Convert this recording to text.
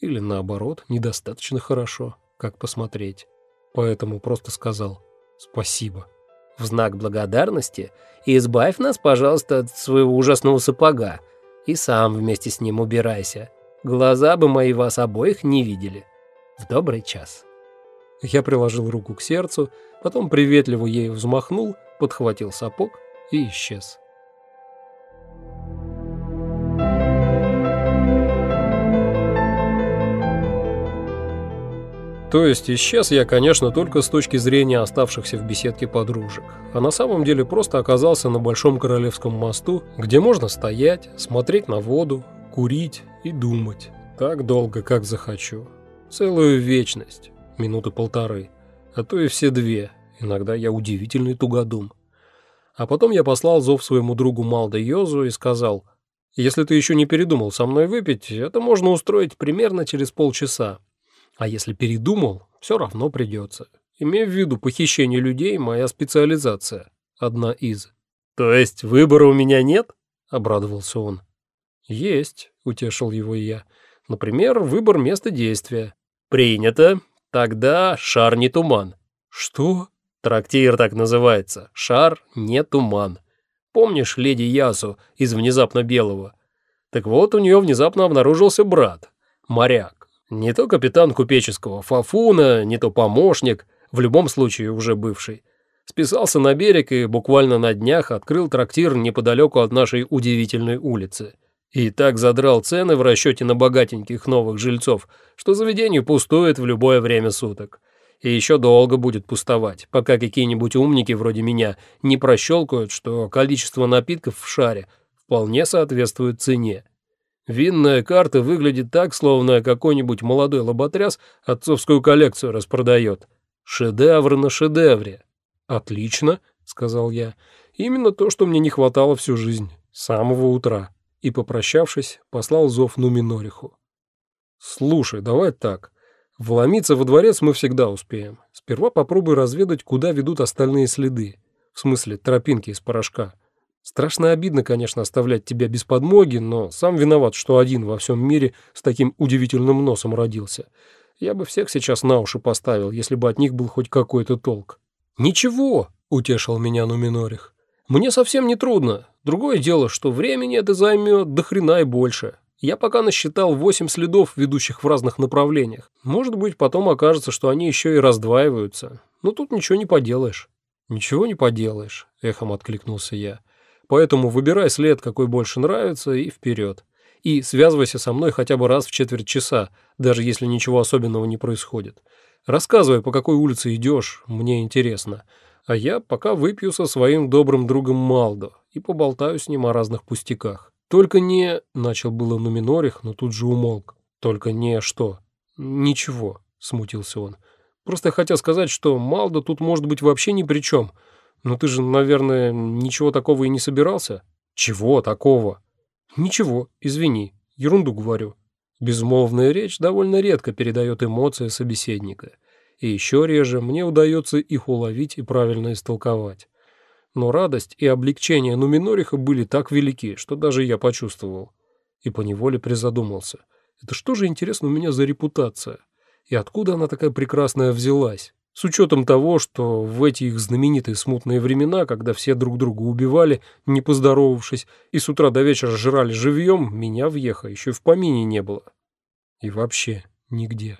Или наоборот, недостаточно хорошо, как посмотреть. Поэтому просто сказал «спасибо». В знак благодарности избавь нас, пожалуйста, от своего ужасного сапога и сам вместе с ним убирайся. Глаза бы мои вас обоих не видели. В добрый час». Я приложил руку к сердцу, потом приветливо ею взмахнул, подхватил сапог и исчез. То есть исчез я, конечно, только с точки зрения оставшихся в беседке подружек, а на самом деле просто оказался на Большом Королевском мосту, где можно стоять, смотреть на воду, курить и думать. Так долго, как захочу. Целую вечность, минуты полторы, а то и все две, иногда я удивительный тугодум. А потом я послал зов своему другу Малда Йозу и сказал, «Если ты еще не передумал со мной выпить, это можно устроить примерно через полчаса, а если передумал, все равно придется. Имея в виду похищение людей, моя специализация. Одна из. То есть выбора у меня нет? Обрадовался он. Есть, утешил его я. Например, выбор места действия. Принято. Тогда шар не туман. Что? Трактир так называется. Шар не туман. Помнишь леди Ясу из «Внезапно белого»? Так вот, у нее внезапно обнаружился брат, моряк. Не то капитан купеческого Фафуна, не то помощник, в любом случае уже бывший. Списался на берег и буквально на днях открыл трактир неподалеку от нашей удивительной улицы. И так задрал цены в расчете на богатеньких новых жильцов, что заведение пустует в любое время суток. И еще долго будет пустовать, пока какие-нибудь умники вроде меня не прощелкают, что количество напитков в шаре вполне соответствует цене. Винная карта выглядит так, словно какой-нибудь молодой лоботряс отцовскую коллекцию распродает. Шедевр на шедевре. «Отлично», — сказал я. «Именно то, что мне не хватало всю жизнь. С самого утра». И, попрощавшись, послал зов Нуминориху. «Слушай, давай так. Вломиться во дворец мы всегда успеем. Сперва попробуй разведать, куда ведут остальные следы. В смысле, тропинки из порошка. Страшно обидно, конечно, оставлять тебя без подмоги, но сам виноват, что один во всем мире с таким удивительным носом родился. Я бы всех сейчас на уши поставил, если бы от них был хоть какой-то толк. «Ничего», — утешил меня Нуминорих. «Мне совсем не трудно. Другое дело, что времени это займет до хрена и больше. Я пока насчитал восемь следов, ведущих в разных направлениях. Может быть, потом окажется, что они еще и раздваиваются. Но тут ничего не поделаешь». «Ничего не поделаешь», — эхом откликнулся я. Поэтому выбирай след, какой больше нравится, и вперед. И связывайся со мной хотя бы раз в четверть часа, даже если ничего особенного не происходит. Рассказывай, по какой улице идешь, мне интересно. А я пока выпью со своим добрым другом Малдо и поболтаю с ним о разных пустяках. Только не... Начал было Нуминорих, но тут же умолк. Только не что? Ничего, смутился он. Просто хотел сказать, что Малдо тут может быть вообще ни при чем. «Но ты же, наверное, ничего такого и не собирался?» «Чего такого?» «Ничего, извини, ерунду говорю». Безмолвная речь довольно редко передает эмоции собеседника. И еще реже мне удается их уловить и правильно истолковать. Но радость и облегчение Нуминориха были так велики, что даже я почувствовал. И поневоле призадумался. Это что же, интересно, у меня за репутация? И откуда она такая прекрасная взялась? С учетом того, что в эти их знаменитые смутные времена, когда все друг друга убивали, не поздоровавшись, и с утра до вечера жрали живьем, меня в Еха еще в помине не было. И вообще нигде.